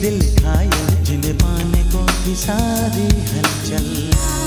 दिल खाया जिन पाने को सारी हलचल।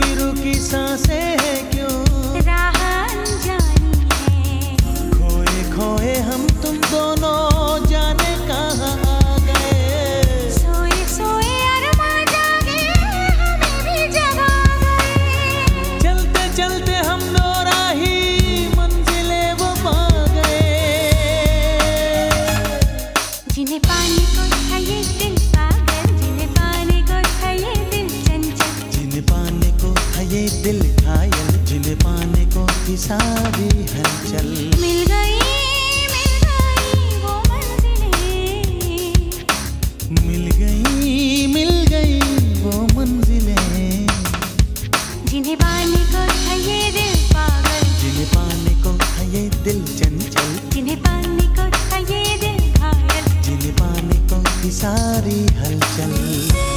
रुकी रुकी साँसें हैं मिल गई मिल गई वो मंजिलें। जिन्हें पाने को था ये दिल पागल। जिन्हें पाने को था ये दिल चंचल। जिन्हें पाने को था ये दिल घायल। जिन्हें पाने को थी सारी हलचल।